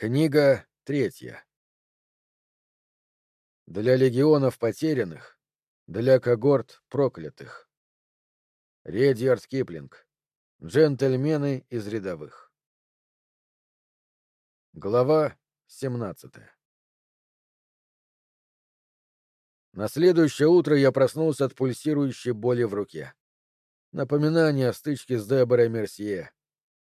Книга третья. Для легионов потерянных, для когорт проклятых. Редьярд Киплинг. Джентльмены из рядовых. Глава 17. На следующее утро я проснулся от пульсирующей боли в руке. Напоминание о стычке с Деборой Мерсье.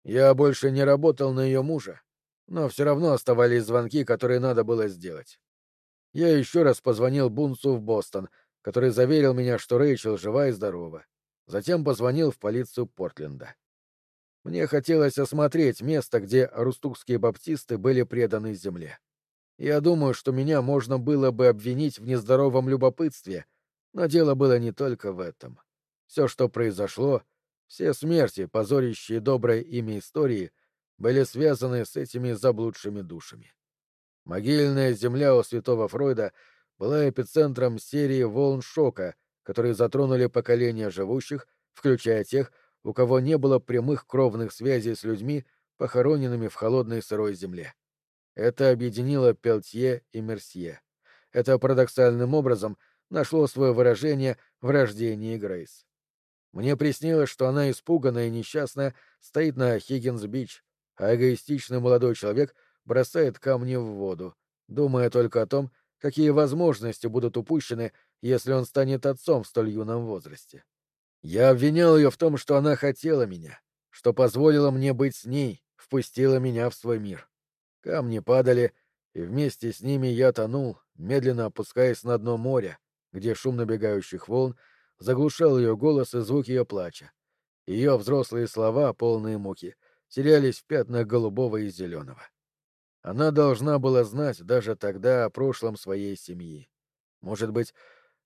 Я больше не работал на ее мужа, но все равно оставались звонки, которые надо было сделать. Я еще раз позвонил Бунцу в Бостон, который заверил меня, что Рэйчел жива и здорова. Затем позвонил в полицию Портленда. Мне хотелось осмотреть место, где рустукские баптисты были преданы земле. Я думаю, что меня можно было бы обвинить в нездоровом любопытстве, но дело было не только в этом. Все, что произошло, все смерти, позорящие доброе имя истории, были связаны с этими заблудшими душами. Могильная земля у святого Фройда была эпицентром серии волн шока, которые затронули поколения живущих, включая тех, у кого не было прямых кровных связей с людьми, похороненными в холодной сырой земле. Это объединило Пелтье и Мерсье. Это парадоксальным образом нашло свое выражение в рождении Грейс. Мне приснилось, что она испуганная и несчастная стоит на Хиггинс-Бич, а эгоистичный молодой человек бросает камни в воду, думая только о том, какие возможности будут упущены, если он станет отцом в столь юном возрасте. Я обвинял ее в том, что она хотела меня, что позволила мне быть с ней, впустила меня в свой мир. Камни падали, и вместе с ними я тонул, медленно опускаясь на дно моря, где шум набегающих волн заглушал ее голос и звук ее плача. Ее взрослые слова, полные муки — терялись в пятнах голубого и зеленого. Она должна была знать даже тогда о прошлом своей семьи. Может быть,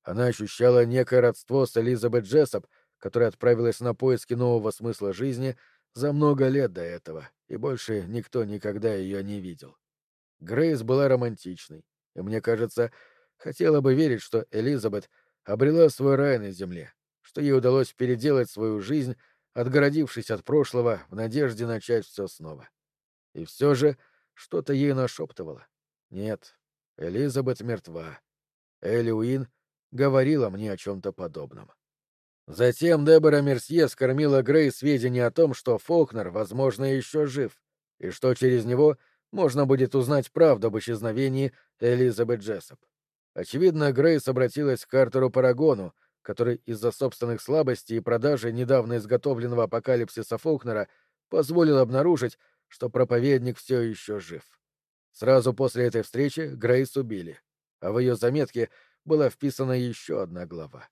она ощущала некое родство с Элизабет Джессоп, которая отправилась на поиски нового смысла жизни за много лет до этого, и больше никто никогда ее не видел. Грейс была романтичной, и, мне кажется, хотела бы верить, что Элизабет обрела свой рай на земле, что ей удалось переделать свою жизнь отгородившись от прошлого в надежде начать все снова. И все же что-то ей нашептывало. Нет, Элизабет мертва. Элли Уин говорила мне о чем-то подобном. Затем Дебора Мерсье скормила Грей сведения о том, что Фолкнер, возможно, еще жив, и что через него можно будет узнать правду об исчезновении Элизабет Джессоп. Очевидно, Грейс обратилась к Картеру Парагону, который из-за собственных слабостей и продажи недавно изготовленного апокалипсиса Фолкнера позволил обнаружить, что проповедник все еще жив. Сразу после этой встречи Грейс убили, а в ее заметке была вписана еще одна глава.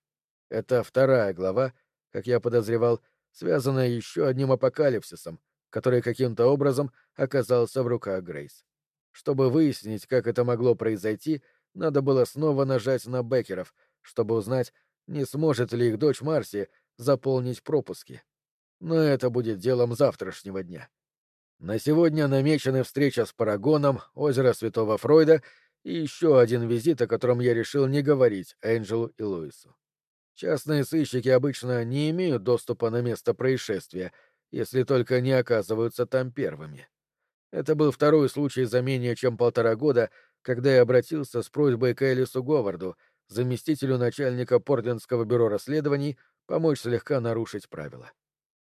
Это вторая глава, как я подозревал, связанная еще одним апокалипсисом, который каким-то образом оказался в руках Грейс. Чтобы выяснить, как это могло произойти, надо было снова нажать на Беккеров, чтобы узнать, не сможет ли их дочь Марси заполнить пропуски. Но это будет делом завтрашнего дня. На сегодня намечены встреча с Парагоном, озеро Святого Фройда и еще один визит, о котором я решил не говорить Энджелу и Луису. Частные сыщики обычно не имеют доступа на место происшествия, если только не оказываются там первыми. Это был второй случай за менее чем полтора года, когда я обратился с просьбой к Элису Говарду — заместителю начальника Портлендского бюро расследований помочь слегка нарушить правила.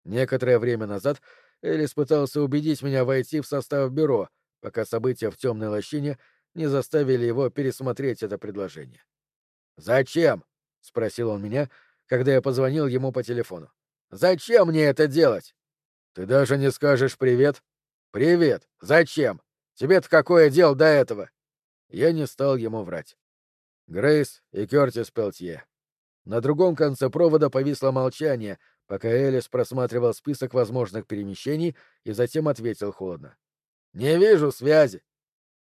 Некоторое время назад Элис пытался убедить меня войти в состав бюро, пока события в темной лощине не заставили его пересмотреть это предложение. «Зачем?» — спросил он меня, когда я позвонил ему по телефону. «Зачем мне это делать?» «Ты даже не скажешь привет?» «Привет! Зачем? Тебе-то какое дело до этого?» Я не стал ему врать. Грейс и Кертис Пелтье. На другом конце провода повисло молчание, пока Элис просматривал список возможных перемещений и затем ответил холодно. «Не вижу связи.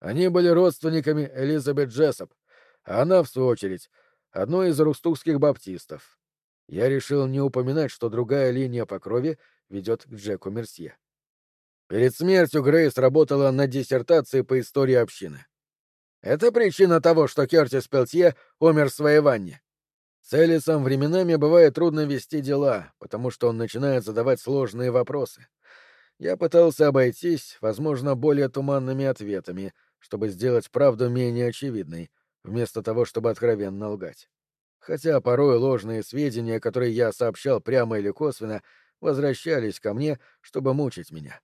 Они были родственниками Элизабет Джессоп, а она, в свою очередь, одной из рустукских баптистов. Я решил не упоминать, что другая линия по крови ведет к Джеку Мерсье. Перед смертью Грейс работала над диссертацией по истории общины. Это причина того, что Кертис Пелтье умер в своей ванне. С Элисом временами бывает трудно вести дела, потому что он начинает задавать сложные вопросы. я пытался обойтись, возможно, более туманными ответами, чтобы сделать правду менее очевидной, вместо того, чтобы откровенно лгать. Хотя порой ложные сведения, которые я сообщал прямо или косвенно, возвращались ко мне, чтобы мучить меня.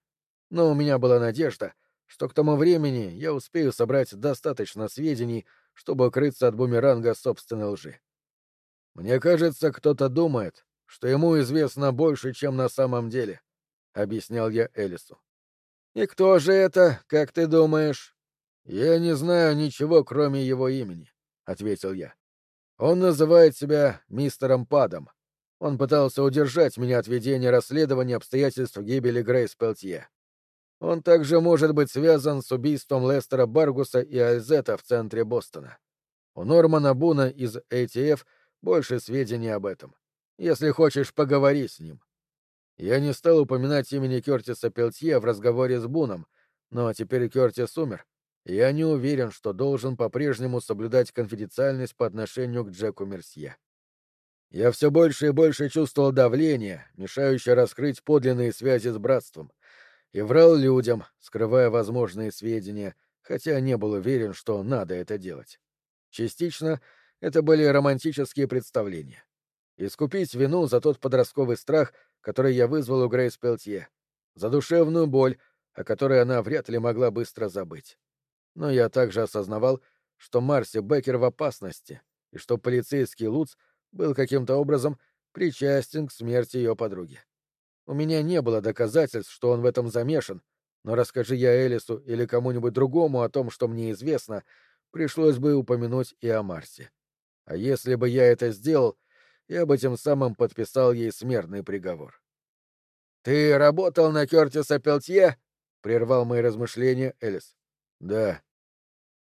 Но у меня была надежда, что к тому времени я успею собрать достаточно сведений, чтобы укрыться от бумеранга собственной лжи. Мне кажется, кто-то думает, что ему известно больше, чем на самом деле, — объяснял я Элису. «И кто же это, как ты думаешь?» «Я не знаю ничего, кроме его имени», — ответил я. «Он называет себя мистером Падом. Он пытался удержать меня от ведения расследования обстоятельств гибели Грейс Пелтье. Он также может быть связан с убийством Лестера Баргуса и Альзета в центре Бостона. У Нормана Буна из ATF больше сведений об этом. Если хочешь, поговори с ним. Я не стал упоминать имени Кертиса Пелтье в разговоре с Буном, но теперь Кертис умер, и я не уверен, что должен по-прежнему соблюдать конфиденциальность по отношению к Джеку Мерсье. Я все больше и больше чувствовал давление, мешающее раскрыть подлинные связи с братством, и врал людям, скрывая возможные сведения, хотя не был уверен, что надо это делать. Частично это были романтические представления. Искупить вину за тот подростковый страх, который я вызвал у Грейс Пелтье, за душевную боль, о которой она вряд ли могла быстро забыть. Но я также осознавал, что Марси Беккер в опасности, и что полицейский Луц был каким-то образом причастен к смерти ее подруги. У меня не было доказательств, что он в этом замешан, но расскажи я Элису или кому-нибудь другому о том, что мне известно, пришлось бы упомянуть и о Марсе. А если бы я это сделал, я бы тем самым подписал ей смертный приговор. «Ты работал на Кертиса Пелтье?» — прервал мои размышления Элис. «Да».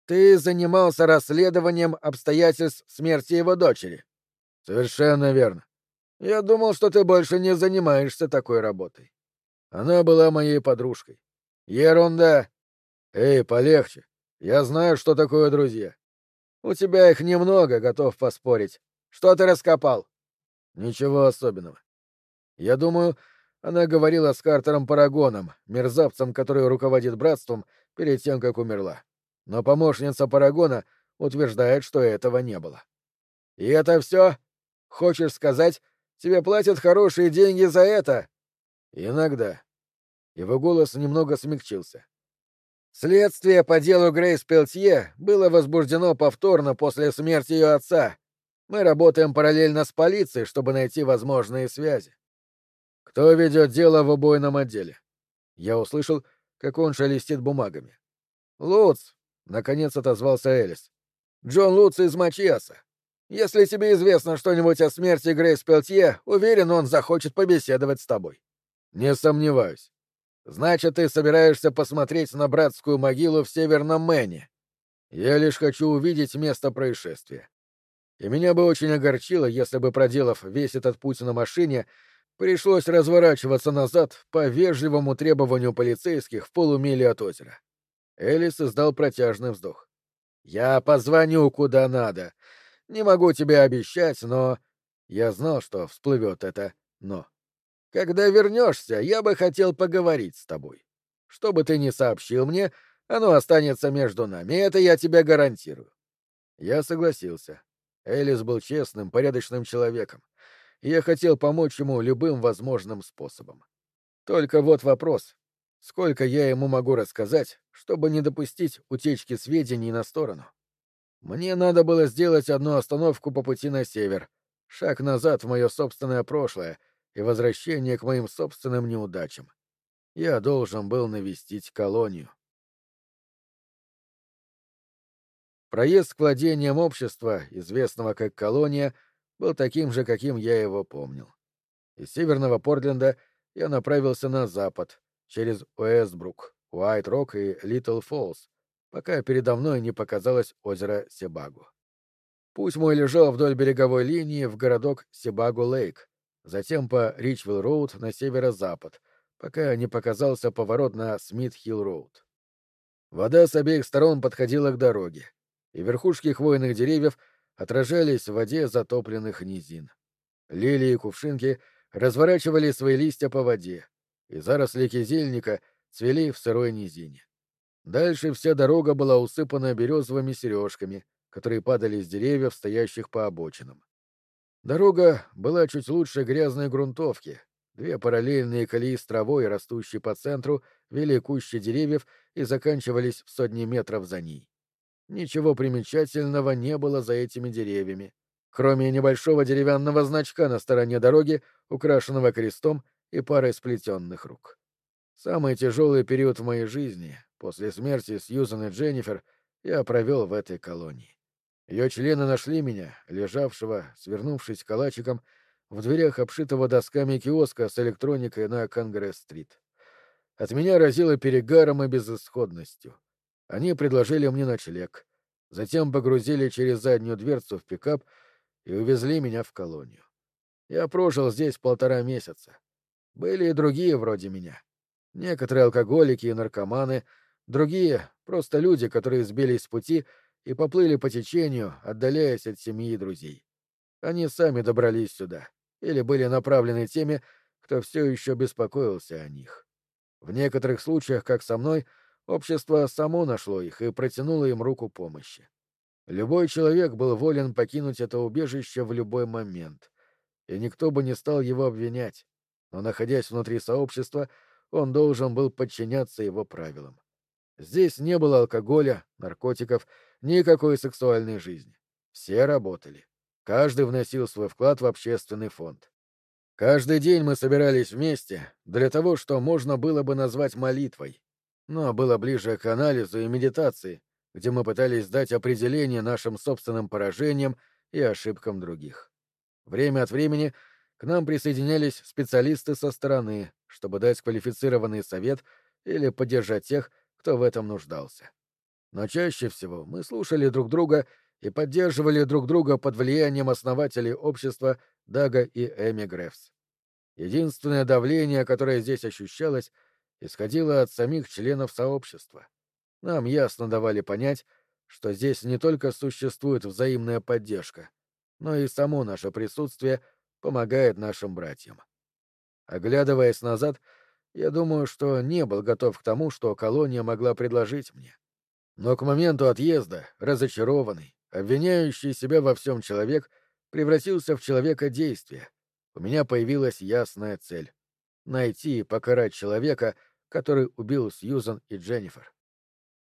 «Ты занимался расследованием обстоятельств смерти его дочери?» «Совершенно верно. Я думал, что ты больше не занимаешься такой работой. Она была моей подружкой. Ерунда. Эй, полегче. Я знаю, что такое друзья. У тебя их немного, готов поспорить. Что ты раскопал? Ничего особенного. Я думаю, она говорила с Картером Парагоном, мерзавцем, который руководит братством, перед тем, как умерла. Но помощница Парагона утверждает, что этого не было. И это все? Хочешь сказать, Тебе платят хорошие деньги за это. Иногда. Его голос немного смягчился. Следствие по делу Грейс Пелтье было возбуждено повторно после смерти ее отца. Мы работаем параллельно с полицией, чтобы найти возможные связи. Кто ведет дело в убойном отделе? Я услышал, как он шелестит бумагами. Луц, наконец отозвался Элис. Джон Луц из Мачиаса. Если тебе известно что-нибудь о смерти Грейс Пелтье, уверен, он захочет побеседовать с тобой. Не сомневаюсь. Значит, ты собираешься посмотреть на братскую могилу в Северном Мэне. Я лишь хочу увидеть место происшествия. И меня бы очень огорчило, если бы, проделав весь этот путь на машине, пришлось разворачиваться назад по вежливому требованию полицейских в полумиле от озера. Элис издал протяжный вздох. «Я позвоню куда надо. Не могу тебе обещать, но... Я знал, что всплывет это «но». Когда вернешься, я бы хотел поговорить с тобой. Что бы ты ни сообщил мне, оно останется между нами, это я тебе гарантирую. Я согласился. Элис был честным, порядочным человеком, и я хотел помочь ему любым возможным способом. Только вот вопрос. Сколько я ему могу рассказать, чтобы не допустить утечки сведений на сторону? Мне надо было сделать одну остановку по пути на север, шаг назад в мое собственное прошлое и возвращение к моим собственным неудачам. Я должен был навестить колонию. Проезд к владениям общества, известного как колония, был таким же, каким я его помнил. Из северного Портленда я направился на запад, через Уэстбрук, Уайт-Рок и Литл Фоллс, пока передо мной не показалось озеро Себагу. Путь мой лежал вдоль береговой линии в городок Себагу-Лейк, затем по Ричвилл-Роуд на северо-запад, пока не показался поворот на Смит-Хилл-Роуд. Вода с обеих сторон подходила к дороге, и верхушки хвойных деревьев отражались в воде затопленных низин. Лилии и кувшинки разворачивали свои листья по воде, и заросли кизильника цвели в сырой низине. Дальше вся дорога была усыпана березовыми сережками, которые падали с деревьев, стоящих по обочинам. Дорога была чуть лучше грязной грунтовки. Две параллельные колеи с травой, растущей по центру, вели кущи деревьев и заканчивались в сотни метров за ней. Ничего примечательного не было за этими деревьями, кроме небольшого деревянного значка на стороне дороги, украшенного крестом и парой сплетенных рук. Самый тяжелый период в моей жизни, после смерти Сьюзан и Дженнифер, я провел в этой колонии. Ее члены нашли меня, лежавшего, свернувшись калачиком, в дверях обшитого досками киоска с электроникой на Конгресс-стрит. От меня разило перегаром и безысходностью. Они предложили мне ночлег, затем погрузили через заднюю дверцу в пикап и увезли меня в колонию. Я прожил здесь полтора месяца. Были и другие вроде меня. Некоторые алкоголики и наркоманы, другие — просто люди, которые сбились с пути — и поплыли по течению, отдаляясь от семьи и друзей. Они сами добрались сюда или были направлены теми, кто все еще беспокоился о них. В некоторых случаях, как со мной, общество само нашло их и протянуло им руку помощи. Любой человек был волен покинуть это убежище в любой момент, и никто бы не стал его обвинять, но, находясь внутри сообщества, он должен был подчиняться его правилам. Здесь не было алкоголя, наркотиков, никакой сексуальной жизни. Все работали. Каждый вносил свой вклад в общественный фонд. Каждый день мы собирались вместе для того, что можно было бы назвать молитвой, но было ближе к анализу и медитации, где мы пытались дать определение нашим собственным поражениям и ошибкам других. Время от времени к нам присоединялись специалисты со стороны, чтобы дать квалифицированный совет или поддержать тех, кто в этом нуждался. Но чаще всего мы слушали друг друга и поддерживали друг друга под влиянием основателей общества Дага и Эми Грефс. Единственное давление, которое здесь ощущалось, исходило от самих членов сообщества. Нам ясно давали понять, что здесь не только существует взаимная поддержка, но и само наше присутствие помогает нашим братьям. Оглядываясь назад, я думаю, что не был готов к тому, что колония могла предложить мне. Но к моменту отъезда, разочарованный, обвиняющий себя во всем человек, превратился в человека действия. У меня появилась ясная цель — найти и покарать человека, который убил Сьюзан и Дженнифер.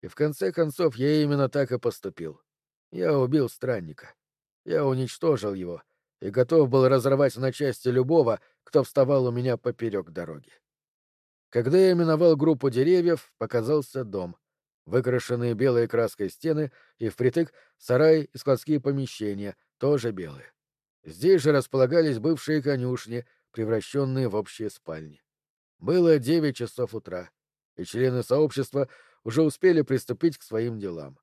И в конце концов я именно так и поступил. Я убил странника. Я уничтожил его и готов был разорвать на части любого, кто вставал у меня поперек дороги. Когда я миновал группу деревьев, показался дом. Выкрашенные белой краской стены и впритык сарай и складские помещения, тоже белые. Здесь же располагались бывшие конюшни, превращенные в общие спальни. Было девять часов утра, и члены сообщества уже успели приступить к своим делам.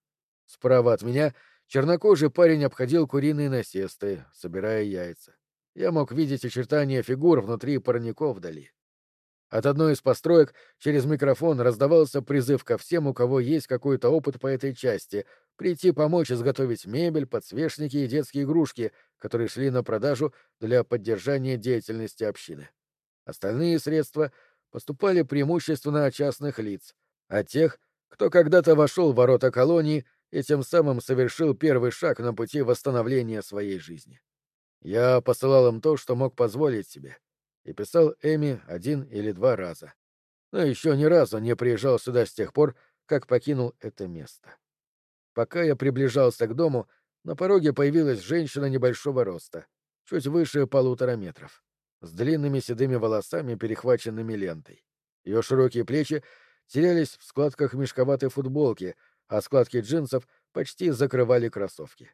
Справа от меня чернокожий парень обходил куриные насесты, собирая яйца. Я мог видеть очертания фигур внутри парников вдали. От одной из построек через микрофон раздавался призыв ко всем, у кого есть какой-то опыт по этой части, прийти помочь изготовить мебель, подсвечники и детские игрушки, которые шли на продажу для поддержания деятельности общины. Остальные средства поступали преимущественно от частных лиц, от тех, кто когда-то вошел в ворота колонии и тем самым совершил первый шаг на пути восстановления своей жизни. Я посылал им то, что мог позволить себе — и писал Эми один или два раза. Но еще ни разу не приезжал сюда с тех пор, как покинул это место. Пока я приближался к дому, на пороге появилась женщина небольшого роста, чуть выше полутора метров, с длинными седыми волосами, перехваченными лентой. Ее широкие плечи терялись в складках мешковатой футболки, а складки джинсов почти закрывали кроссовки.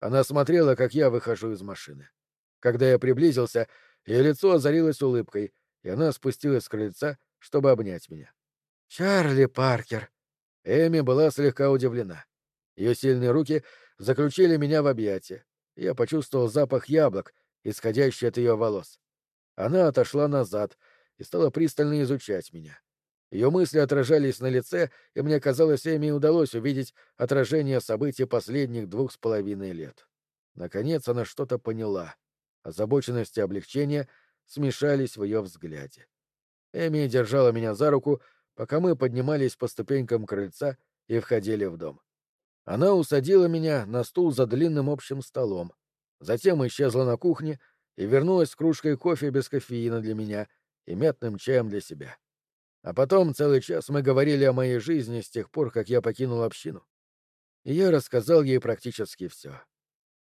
Она смотрела, как я выхожу из машины. Когда я приблизился, ее лицо озарилось улыбкой, и она спустилась с крыльца, чтобы обнять меня. «Чарли Паркер!» Эми была слегка удивлена. Ее сильные руки заключили меня в объятия. Я почувствовал запах яблок, исходящий от ее волос. Она отошла назад и стала пристально изучать меня. Ее мысли отражались на лице, и мне казалось, Эми удалось увидеть отражение событий последних двух с половиной лет. Наконец она что-то поняла озабоченность и облегчение смешались в ее взгляде. Эми держала меня за руку, пока мы поднимались по ступенькам крыльца и входили в дом. Она усадила меня на стул за длинным общим столом, затем исчезла на кухне и вернулась с кружкой кофе без кофеина для меня и мятным чаем для себя. А потом целый час мы говорили о моей жизни с тех пор, как я покинул общину. И я рассказал ей практически все.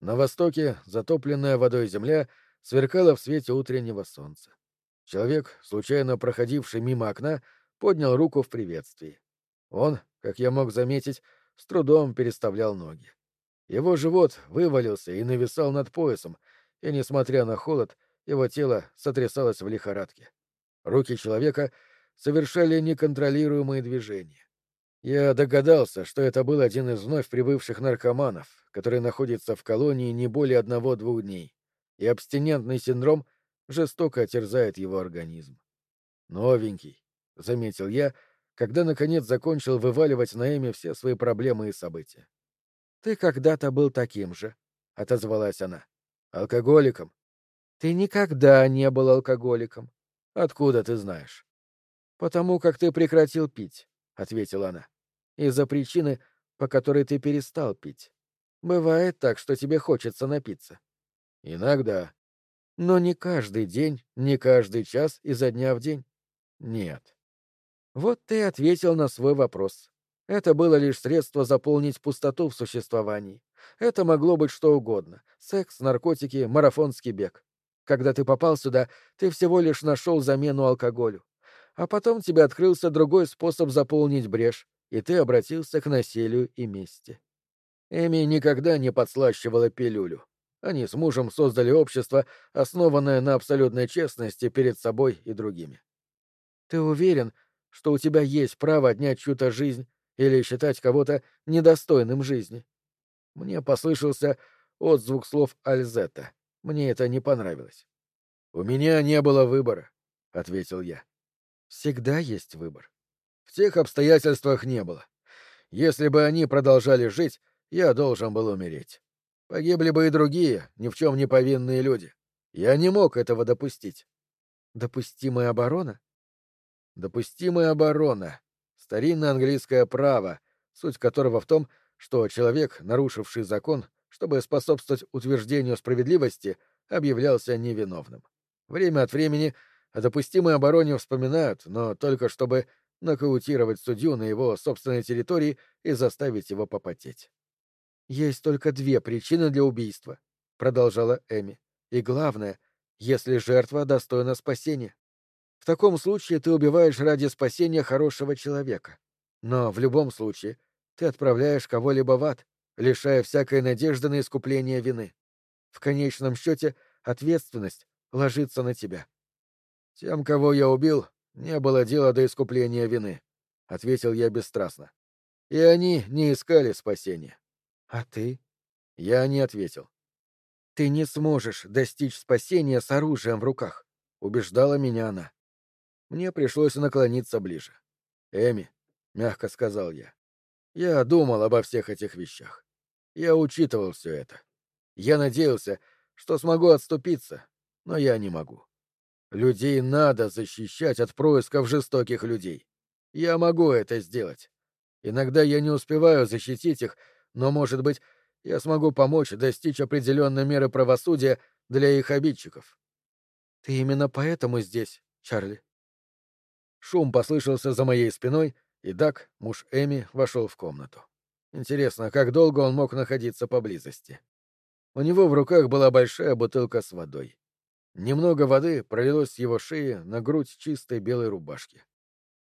На востоке затопленная водой земля сверкала в свете утреннего солнца. Человек, случайно проходивший мимо окна, поднял руку в приветствии. Он, как я мог заметить, с трудом переставлял ноги. Его живот вывалился и нависал над поясом, и, несмотря на холод, его тело сотрясалось в лихорадке. Руки человека совершали неконтролируемые движения. Я догадался, что это был один из вновь прибывших наркоманов, который находится в колонии не более одного-двух дней, и абстинентный синдром жестоко терзает его организм. «Новенький», — заметил я, когда, наконец, закончил вываливать на Эми все свои проблемы и события. «Ты когда-то был таким же», — отозвалась она. «Алкоголиком?» «Ты никогда не был алкоголиком. Откуда ты знаешь?» «Потому как ты прекратил пить», — ответила она. «Из-за причины, по которой ты перестал пить. Бывает так, что тебе хочется напиться». «Иногда», но не каждый день, не каждый час изо дня в день. Нет. Вот ты ответил на свой вопрос. Это было лишь средство заполнить пустоту в существовании. Это могло быть что угодно. Секс, наркотики, марафонский бег. Когда ты попал сюда, ты всего лишь нашел замену алкоголю. А потом тебе открылся другой способ заполнить брешь, и ты обратился к насилию и мести. Эми никогда не подслащивала пилюлю. Они с мужем создали общество, основанное на абсолютной честности перед собой и другими. Ты уверен, что у тебя есть право отнять чью-то жизнь или считать кого-то недостойным жизни? Мне послышался отзвук слов Альзета. Мне это не понравилось. «У меня не было выбора», — ответил я. «Всегда есть выбор. В тех обстоятельствах не было. Если бы они продолжали жить, я должен был умереть. Погибли бы и другие, ни в чем не повинные люди. Я не мог этого допустить. Допустимая оборона? Допустимая оборона. Старинное английское право, суть которого в том, что человек, нарушивший закон, чтобы способствовать утверждению справедливости, объявлялся невиновным. Время от времени о допустимой обороне вспоминают, но только чтобы нокаутировать судью на его собственной территории и заставить его попотеть. Есть только две причины для убийства, продолжала Эми. И главное, если жертва достойна спасения. В таком случае ты убиваешь ради спасения хорошего человека. Но в любом случае ты отправляешь кого-либо в ад, лишая всякой надежды на искупление вины. В конечном счете ответственность ложится на тебя. Тем, кого я убил, не было дела до искупления вины, — ответил я бесстрастно. И они не искали спасения. «А ты?» Я не ответил. «Ты не сможешь достичь спасения с оружием в руках», — убеждала меня она. Мне пришлось наклониться ближе. «Эми», — мягко сказал я, — «я думал обо всех этих вещах. Я учитывал все это. Я надеялся, что смогу отступиться, но я не могу. Людей надо защищать от происков жестоких людей. Я могу это сделать. Иногда я не успеваю защитить их, но, может быть, я смогу помочь достичь определенной меры правосудия для их обидчиков. Ты именно поэтому здесь, Чарли. Шум послышался за моей спиной, и Дак, муж Эми, вошел в комнату. Интересно, как долго он мог находиться поблизости? У него в руках была большая бутылка с водой. Немного воды пролилось с его шеи на грудь чистой белой рубашки.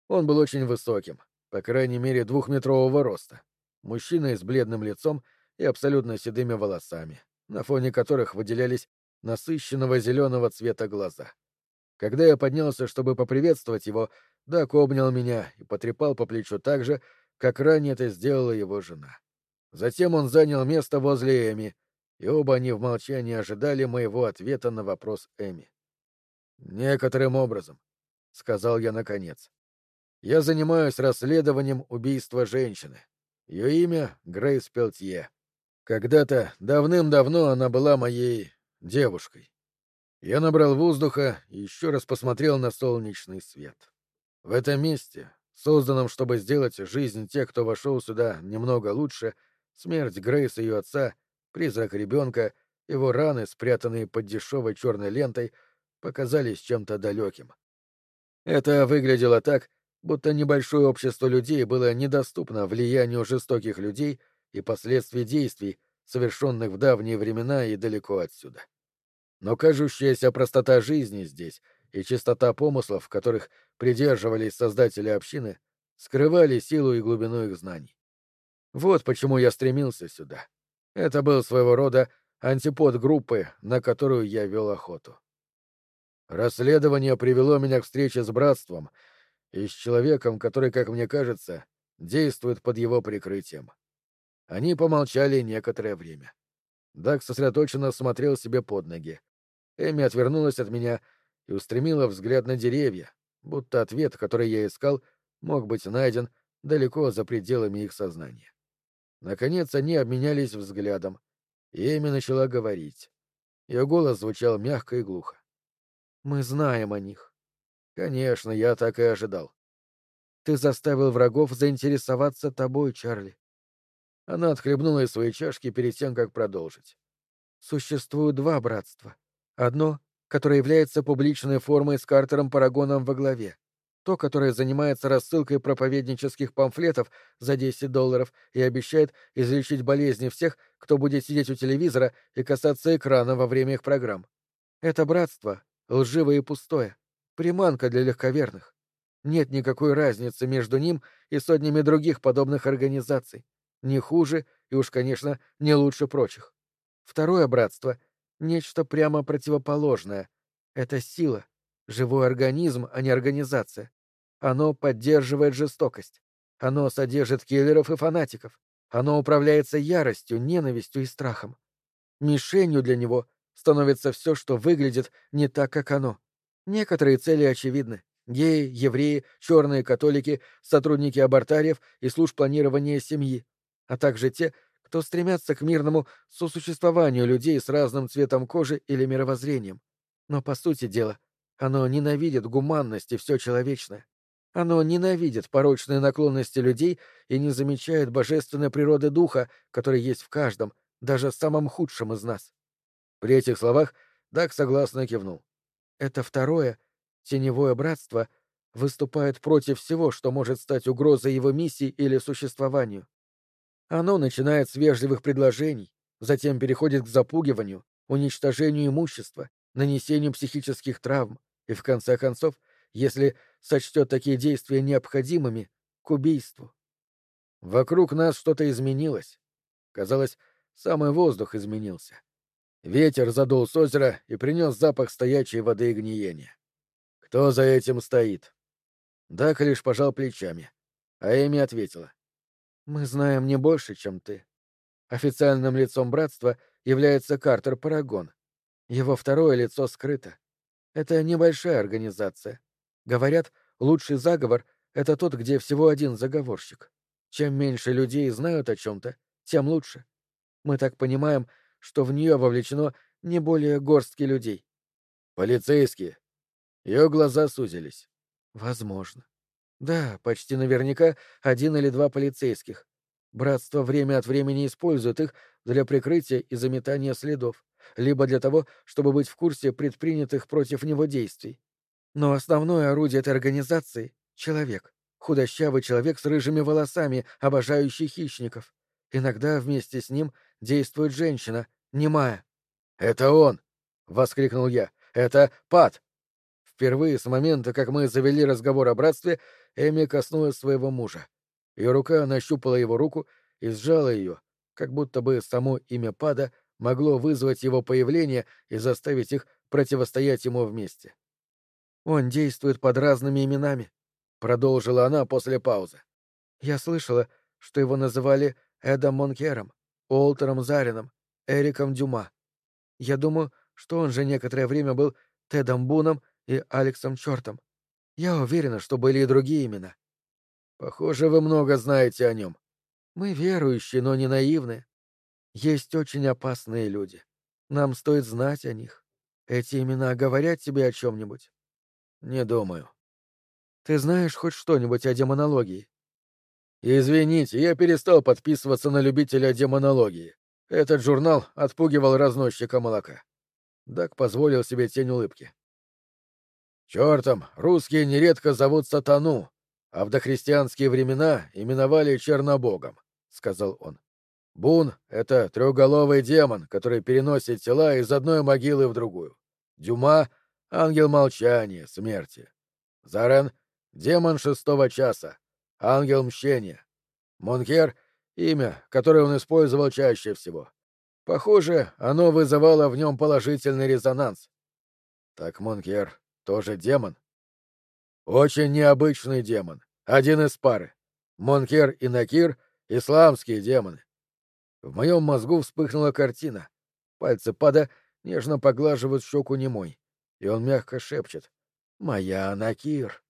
Он был очень высоким, по крайней мере двухметрового роста. Мужчина с бледным лицом и абсолютно седыми волосами, на фоне которых выделялись насыщенного зеленого цвета глаза. Когда я поднялся, чтобы поприветствовать его, Дак обнял меня и потрепал по плечу так же, как ранее это сделала его жена. Затем он занял место возле Эми, и оба они в молчании ожидали моего ответа на вопрос Эми. «Некоторым образом», — сказал я наконец. «Я занимаюсь расследованием убийства женщины. Ее имя — Грейс Пелтье. Когда-то, давным-давно, она была моей девушкой. Я набрал воздуха и еще раз посмотрел на солнечный свет. В этом месте, созданном, чтобы сделать жизнь тех, кто вошел сюда, немного лучше, смерть Грейс и ее отца, призрак ребенка, его раны, спрятанные под дешевой черной лентой, показались чем-то далеким. Это выглядело так, будто небольшое общество людей было недоступно влиянию жестоких людей и последствий действий, совершенных в давние времена и далеко отсюда. Но кажущаяся простота жизни здесь и чистота помыслов, которых придерживались создатели общины, скрывали силу и глубину их знаний. Вот почему я стремился сюда. Это был своего рода антипод группы, на которую я вел охоту. Расследование привело меня к встрече с братством и с человеком, который, как мне кажется, действует под его прикрытием. Они помолчали некоторое время. Даг сосредоточенно смотрел себе под ноги. Эми отвернулась от меня и устремила взгляд на деревья, будто ответ, который я искал, мог быть найден далеко за пределами их сознания. Наконец они обменялись взглядом, и Эми начала говорить. Ее голос звучал мягко и глухо. «Мы знаем о них». «Конечно, я так и ожидал». «Ты заставил врагов заинтересоваться тобой, Чарли». Она отхлебнула из своей чашки перед тем, как продолжить. «Существуют два братства — Одно, которое является публичной формой с Картером Парагоном во главе. То, которое занимается рассылкой проповеднических памфлетов за 10 долларов и обещает излечить болезни всех, кто будет сидеть у телевизора и касаться экрана во время их программ. Это братство, лживое и пустое, приманка для легковерных. Нет никакой разницы между ним и сотнями других подобных организаций. Не хуже и уж, конечно, не лучше прочих. Второе братство нечто прямо противоположное. Это сила, живой организм, а не организация. Оно поддерживает жестокость. Оно содержит киллеров и фанатиков. Оно управляется яростью, ненавистью и страхом. Мишенью для него становится все, что выглядит не так, как оно. Некоторые цели очевидны. Геи, евреи, черные католики, сотрудники абортариев и служб планирования семьи, а также те, кто стремятся к мирному сосуществованию людей с разным цветом кожи или мировоззрением. Но, по сути дела, оно ненавидит гуманность и все человечное. Оно ненавидит порочные наклонности людей и не замечает божественной природы духа, который есть в каждом, даже самом худшем из нас. При этих словах Дак согласно кивнул. Это второе, теневое братство, выступает против всего, что может стать угрозой его миссии или существованию. Оно начинает с вежливых предложений, затем переходит к запугиванию, уничтожению имущества, нанесению психических травм и, в конце концов, если сочтет такие действия необходимыми, к убийству. Вокруг нас что-то изменилось. Казалось, самый воздух изменился. Ветер задул с озера и принес запах стоячей воды и гниения. Кто за этим стоит? Дак лишь пожал плечами, а Эми ответила. Мы знаем не больше, чем ты. Официальным лицом братства является Картер Парагон. Его второе лицо скрыто. Это небольшая организация. Говорят, лучший заговор — это тот, где всего один заговорщик. Чем меньше людей знают о чем-то, тем лучше. Мы так понимаем, что в нее вовлечено не более горстки людей. Полицейские. Ее глаза сузились. Возможно. Да, почти наверняка один или два полицейских. Братство время от времени использует их для прикрытия и заметания следов, либо для того, чтобы быть в курсе предпринятых против него действий. Но основное орудие этой организации — человек. Худощавый человек с рыжими волосами, обожающий хищников. Иногда вместе с ним действует женщина, немая. «Это он!» — воскликнул я. «Это Пат!» Впервые с момента, как мы завели разговор о братстве, Эми коснулась своего мужа. Ее рука нащупала его руку и сжала ее, как будто бы само имя Пада могло вызвать его появление и заставить их противостоять ему вместе. «Он действует под разными именами», — продолжила она после паузы. «Я слышала, что его называли Эдом Монкером, Уолтером Зарином, Эриком Дюма. Я думаю, что он же некоторое время был Тедом Буном и Алексом Чертом. Я уверена, что были и другие имена. Похоже, вы много знаете о нем. Мы верующие, но не наивные. Есть очень опасные люди. Нам стоит знать о них. Эти имена говорят тебе о чем-нибудь? Не думаю. Ты знаешь хоть что-нибудь о демонологии? Извините, я перестал подписываться на любителя демонологии. Этот журнал отпугивал разносчика молока. Дак позволил себе тень улыбки. Чертом, русские нередко зовут сатану, а в дохристианские времена именовали чернобогом, — сказал он. Бун — это трехголовый демон, который переносит тела из одной могилы в другую. Дюма — ангел молчания, смерти. Зарен — демон шестого часа, ангел мщения. Монкер — имя, которое он использовал чаще всего. Похоже, оно вызывало в нем положительный резонанс. Так Монкер тоже демон? Очень необычный демон. Один из пары. Монкер и Накир — исламские демоны. В моем мозгу вспыхнула картина. Пальцы пада нежно поглаживают щеку немой, и он мягко шепчет «Моя Накир».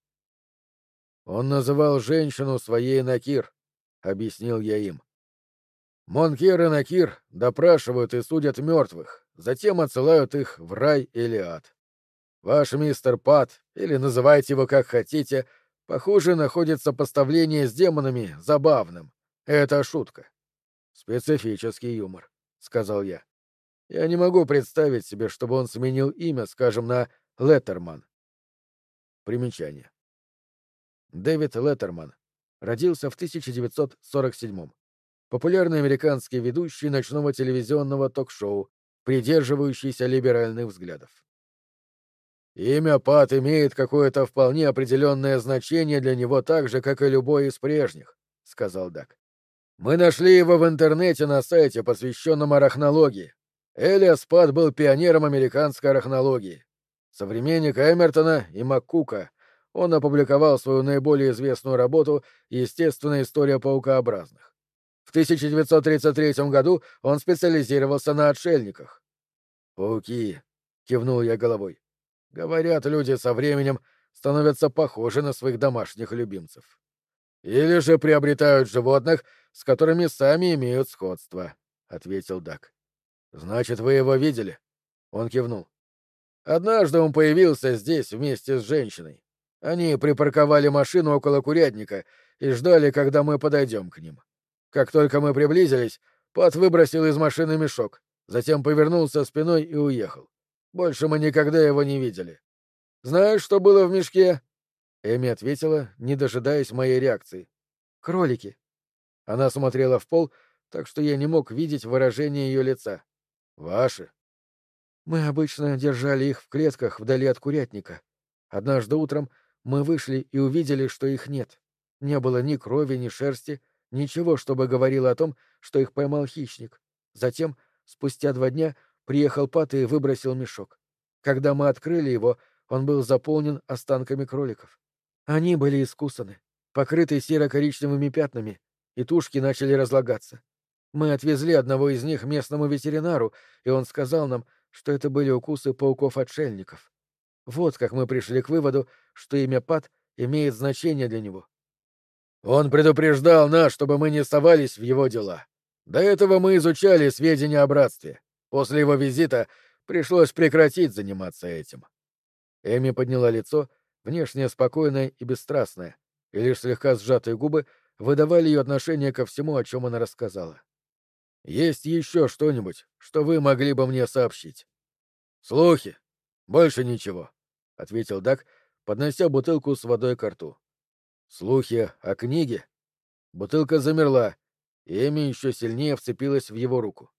Он называл женщину своей Накир, — объяснил я им. Монкер и Накир допрашивают и судят мертвых, затем отсылают их в рай или ад. Ваш мистер Пат, или называйте его как хотите, похоже, находит сопоставление с демонами забавным. Это шутка. Специфический юмор, — сказал я. Я не могу представить себе, чтобы он сменил имя, скажем, на Леттерман. Примечание. Дэвид Леттерман родился в 1947 Популярный американский ведущий ночного телевизионного ток-шоу, придерживающийся либеральных взглядов. Имя Пат имеет какое-то вполне определенное значение для него так же, как и любой из прежних, — сказал Дак. Мы нашли его в интернете на сайте, посвященном арахнологии. Элиас Пат был пионером американской арахнологии. Современник Эмертона и Маккука. Он опубликовал свою наиболее известную работу «Естественная история паукообразных». В 1933 году он специализировался на отшельниках. «Пауки», — кивнул я головой. Говорят, люди со временем становятся похожи на своих домашних любимцев. Или же приобретают животных, с которыми сами имеют сходство, — ответил Дак. — Значит, вы его видели? Он кивнул. Однажды он появился здесь вместе с женщиной. Они припарковали машину около курятника и ждали, когда мы подойдем к ним. Как только мы приблизились, Пат выбросил из машины мешок, затем повернулся спиной и уехал. Больше мы никогда его не видели. Знаешь, что было в мешке? Эми ответила, не дожидаясь моей реакции. Кролики. Она смотрела в пол, так что я не мог видеть выражение ее лица. Ваши. Мы обычно держали их в клетках вдали от курятника. Однажды утром мы вышли и увидели, что их нет. Не было ни крови, ни шерсти, ничего, чтобы говорило о том, что их поймал хищник. Затем, спустя два дня, Приехал Пат и выбросил мешок. Когда мы открыли его, он был заполнен останками кроликов. Они были искусаны, покрыты серо-коричневыми пятнами, и тушки начали разлагаться. Мы отвезли одного из них местному ветеринару, и он сказал нам, что это были укусы пауков-отшельников. Вот как мы пришли к выводу, что имя Пат имеет значение для него. Он предупреждал нас, чтобы мы не совались в его дела. До этого мы изучали сведения о братстве. После его визита пришлось прекратить заниматься этим. Эми подняла лицо, внешне спокойное и бесстрастное, и лишь слегка сжатые губы выдавали ее отношение ко всему, о чем она рассказала. «Есть еще что-нибудь, что вы могли бы мне сообщить?» «Слухи. Больше ничего», — ответил Дак, поднося бутылку с водой к рту. «Слухи о книге?» Бутылка замерла, и Эми еще сильнее вцепилась в его руку.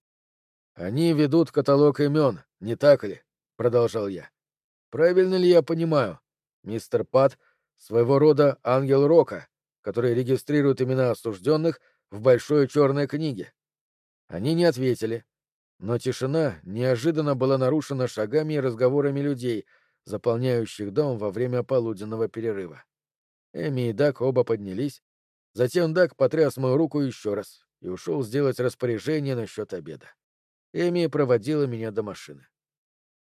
Они ведут каталог имен, не так ли? продолжал я. Правильно ли я понимаю? Мистер Пат своего рода ангел Рока, который регистрирует имена осужденных в большой черной книге. Они не ответили, но тишина неожиданно была нарушена шагами и разговорами людей, заполняющих дом во время полуденного перерыва. Эми и Дак оба поднялись, затем Дак потряс мою руку еще раз и ушел сделать распоряжение насчет обеда. Эми проводила меня до машины.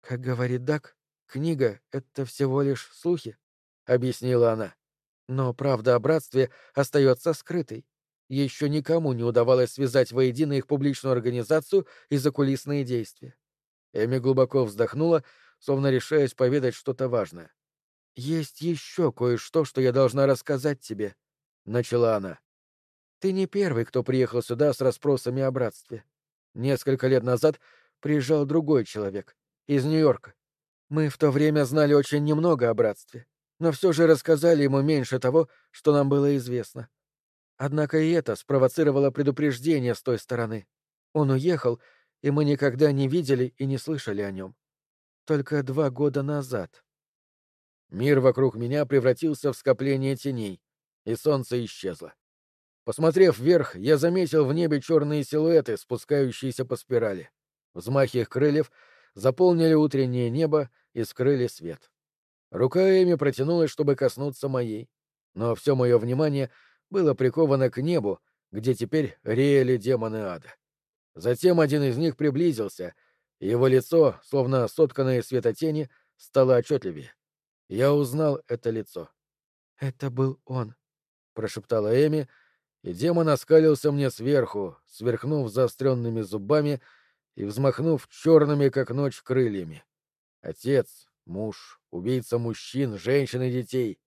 «Как говорит Дак, книга — это всего лишь слухи», — объяснила она. «Но правда о братстве остается скрытой. Еще никому не удавалось связать воедино их публичную организацию и закулисные действия». Эми глубоко вздохнула, словно решаясь поведать что-то важное. «Есть еще кое-что, что я должна рассказать тебе», — начала она. «Ты не первый, кто приехал сюда с расспросами о братстве. Несколько лет назад приезжал другой человек, из Нью-Йорка. Мы в то время знали очень немного о братстве, но все же рассказали ему меньше того, что нам было известно. Однако и это спровоцировало предупреждение с той стороны. Он уехал, и мы никогда не видели и не слышали о нем. Только два года назад. Мир вокруг меня превратился в скопление теней, и солнце исчезло. Посмотрев вверх, я заметил в небе черные силуэты, спускающиеся по спирали. Взмахи их крыльев заполнили утреннее небо и скрыли свет. Рука Эми протянулась, чтобы коснуться моей, но все мое внимание было приковано к небу, где теперь реяли демоны ада. Затем один из них приблизился, и его лицо, словно сотканное светотени, стало отчетливее. Я узнал это лицо. «Это был он», — прошептала Эми, и демон оскалился мне сверху, сверхнув заостренными зубами и взмахнув черными, как ночь, крыльями. Отец, муж, убийца мужчин, женщин и детей.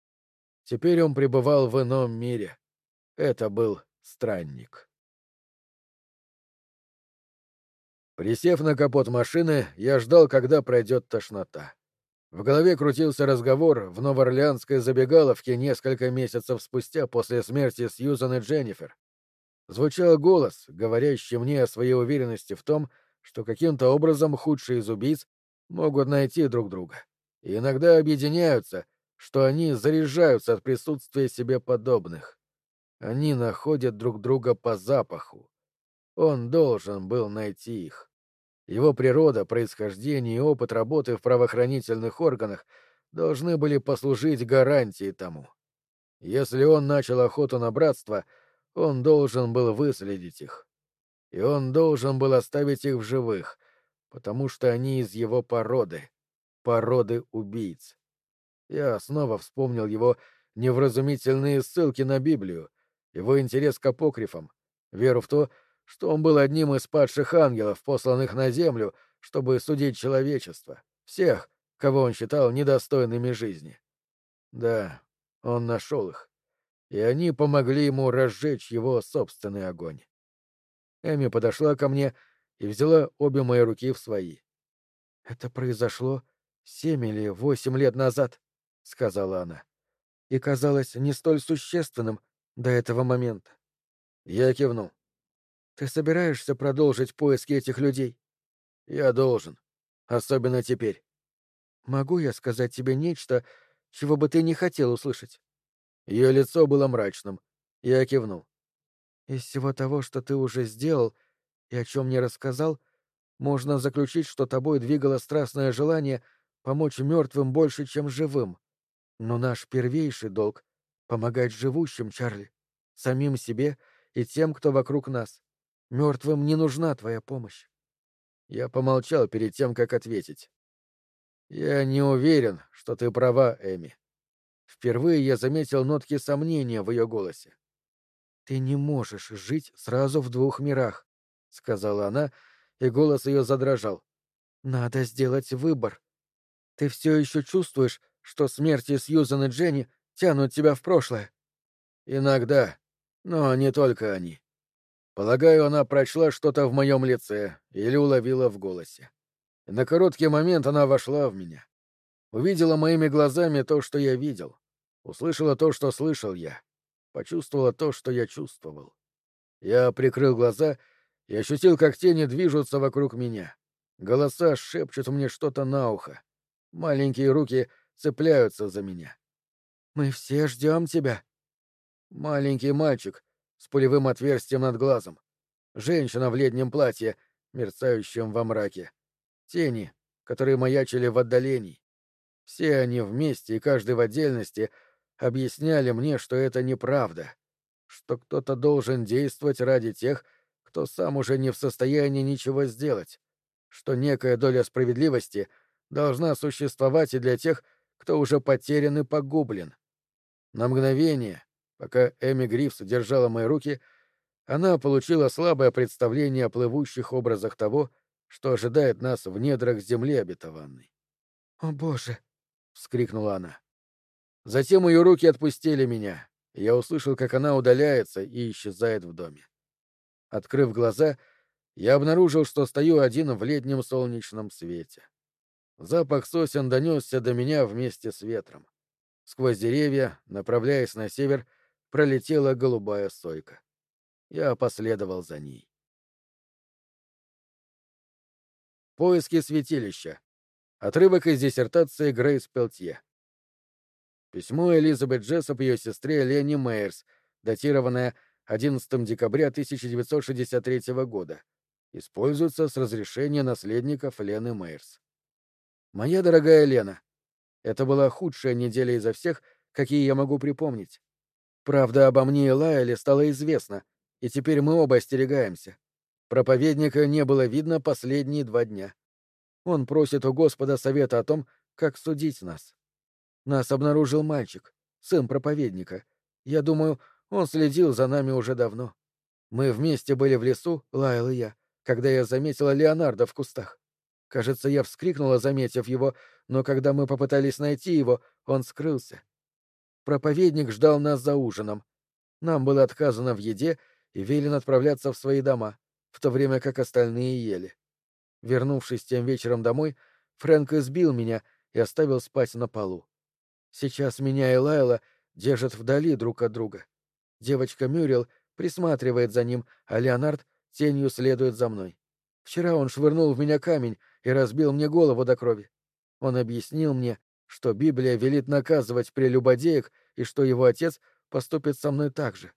Теперь он пребывал в ином мире. Это был странник. Присев на капот машины, я ждал, когда пройдет тошнота. В голове крутился разговор в новоорлеанской забегаловке несколько месяцев спустя после смерти Сьюзан и Дженнифер. Звучал голос, говорящий мне о своей уверенности в том, что каким-то образом худшие из убийц могут найти друг друга. И иногда объединяются, что они заряжаются от присутствия себе подобных. Они находят друг друга по запаху. Он должен был найти их. Его природа, происхождение и опыт работы в правоохранительных органах должны были послужить гарантией тому. Если он начал охоту на братство, он должен был выследить их. И он должен был оставить их в живых, потому что они из его породы, породы убийц. Я снова вспомнил его невразумительные ссылки на Библию, его интерес к апокрифам, веру в то, что он был одним из падших ангелов, посланных на землю, чтобы судить человечество, всех, кого он считал недостойными жизни. Да, он нашел их, и они помогли ему разжечь его собственный огонь. Эми подошла ко мне и взяла обе мои руки в свои. — Это произошло семь или восемь лет назад, — сказала она, — и казалось не столь существенным до этого момента. Я кивнул. Ты собираешься продолжить поиски этих людей? Я должен. Особенно теперь. Могу я сказать тебе нечто, чего бы ты не хотел услышать? Ее лицо было мрачным. Я кивнул. Из всего того, что ты уже сделал и о чем мне рассказал, можно заключить, что тобой двигало страстное желание помочь мертвым больше, чем живым. Но наш первейший долг — помогать живущим, Чарли, самим себе и тем, кто вокруг нас. Мертвым не нужна твоя помощь. Я помолчал перед тем, как ответить. Я не уверен, что ты права, Эми. Впервые я заметил нотки сомнения в ее голосе. Ты не можешь жить сразу в двух мирах, сказала она, и голос ее задрожал. Надо сделать выбор. Ты все еще чувствуешь, что смерти Сьюзан и Дженни тянут тебя в прошлое? Иногда, но не только они. Полагаю, она прочла что-то в моем лице или уловила в голосе. И на короткий момент она вошла в меня. Увидела моими глазами то, что я видел. Услышала то, что слышал я. Почувствовала то, что я чувствовал. Я прикрыл глаза и ощутил, как тени движутся вокруг меня. Голоса шепчут мне что-то на ухо. Маленькие руки цепляются за меня. «Мы все ждем тебя». Маленький мальчик, с пулевым отверстием над глазом. Женщина в летнем платье, мерцающем во мраке. Тени, которые маячили в отдалении. Все они вместе и каждый в отдельности объясняли мне, что это неправда, что кто-то должен действовать ради тех, кто сам уже не в состоянии ничего сделать, что некая доля справедливости должна существовать и для тех, кто уже потерян и погублен. На мгновение Пока Эми Грифс держала мои руки, она получила слабое представление о плывущих образах того, что ожидает нас в недрах земли обетованной. «О, Боже!» — вскрикнула она. Затем ее руки отпустили меня, и я услышал, как она удаляется и исчезает в доме. Открыв глаза, я обнаружил, что стою один в летнем солнечном свете. Запах сосен донесся до меня вместе с ветром. Сквозь деревья, направляясь на север, пролетела голубая сойка. Я последовал за ней. Поиски святилища. Отрывок из диссертации Грейс Пелтье. Письмо Элизабет Джессоп ее сестре Ленни Мейерс, датированное 11 декабря 1963 года. Используется с разрешения наследников Лены Мейерс. Моя дорогая Лена, это была худшая неделя изо всех, какие я могу припомнить. Правда обо мне и Лайле стало известно, и теперь мы оба остерегаемся. Проповедника не было видно последние два дня. Он просит у Господа совета о том, как судить нас. Нас обнаружил мальчик, сын проповедника. Я думаю, он следил за нами уже давно. Мы вместе были в лесу, Лайл и я, когда я заметила Леонардо в кустах. Кажется, я вскрикнула, заметив его, но когда мы попытались найти его, он скрылся. Проповедник ждал нас за ужином. Нам было отказано в еде и велено отправляться в свои дома, в то время как остальные ели. Вернувшись тем вечером домой, Фрэнк избил меня и оставил спать на полу. Сейчас меня и Лайла держат вдали друг от друга. Девочка Мюрил присматривает за ним, а Леонард тенью следует за мной. Вчера он швырнул в меня камень и разбил мне голову до крови. Он объяснил мне, что Библия велит наказывать прелюбодеек и что его отец поступит со мной так же.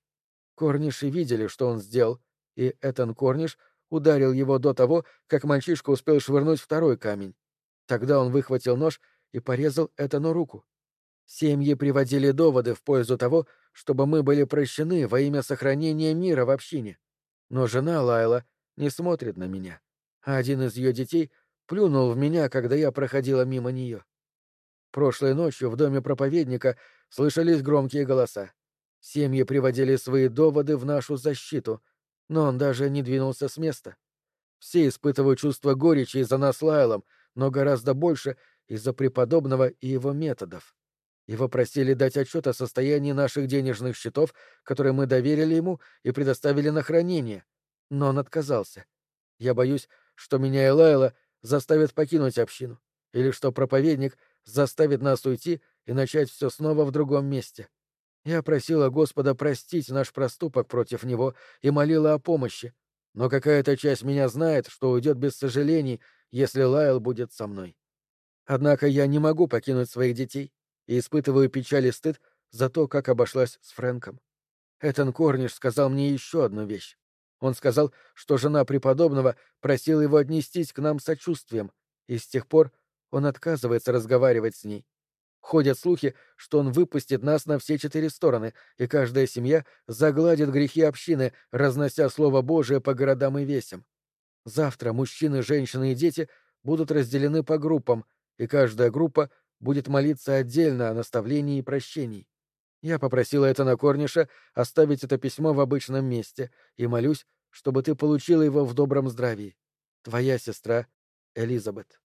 Корниши видели, что он сделал, и Этан Корниш ударил его до того, как мальчишка успел швырнуть второй камень. Тогда он выхватил нож и порезал Этану руку. Семьи приводили доводы в пользу того, чтобы мы были прощены во имя сохранения мира в общине. Но жена Лайла не смотрит на меня, а один из ее детей плюнул в меня, когда я проходила мимо нее. Прошлой ночью в доме проповедника слышались громкие голоса. Семьи приводили свои доводы в нашу защиту, но он даже не двинулся с места. Все испытывают чувство горечи из-за нас Лайлом, но гораздо больше из-за преподобного и его методов. Его просили дать отчет о состоянии наших денежных счетов, которые мы доверили ему и предоставили на хранение. Но он отказался. Я боюсь, что меня и Лайла заставят покинуть общину, или что проповедник заставит нас уйти и начать все снова в другом месте. Я просила Господа простить наш проступок против него и молила о помощи, но какая-то часть меня знает, что уйдет без сожалений, если Лайл будет со мной. Однако я не могу покинуть своих детей и испытываю печаль и стыд за то, как обошлась с Фрэнком. Этан Корниш сказал мне еще одну вещь. Он сказал, что жена преподобного просила его отнестись к нам сочувствием, и с тех пор он отказывается разговаривать с ней. Ходят слухи, что он выпустит нас на все четыре стороны, и каждая семья загладит грехи общины, разнося Слово Божие по городам и весям. Завтра мужчины, женщины и дети будут разделены по группам, и каждая группа будет молиться отдельно о наставлении и прощении. Я попросила это на Корниша оставить это письмо в обычном месте и молюсь, чтобы ты получила его в добром здравии. Твоя сестра Элизабет.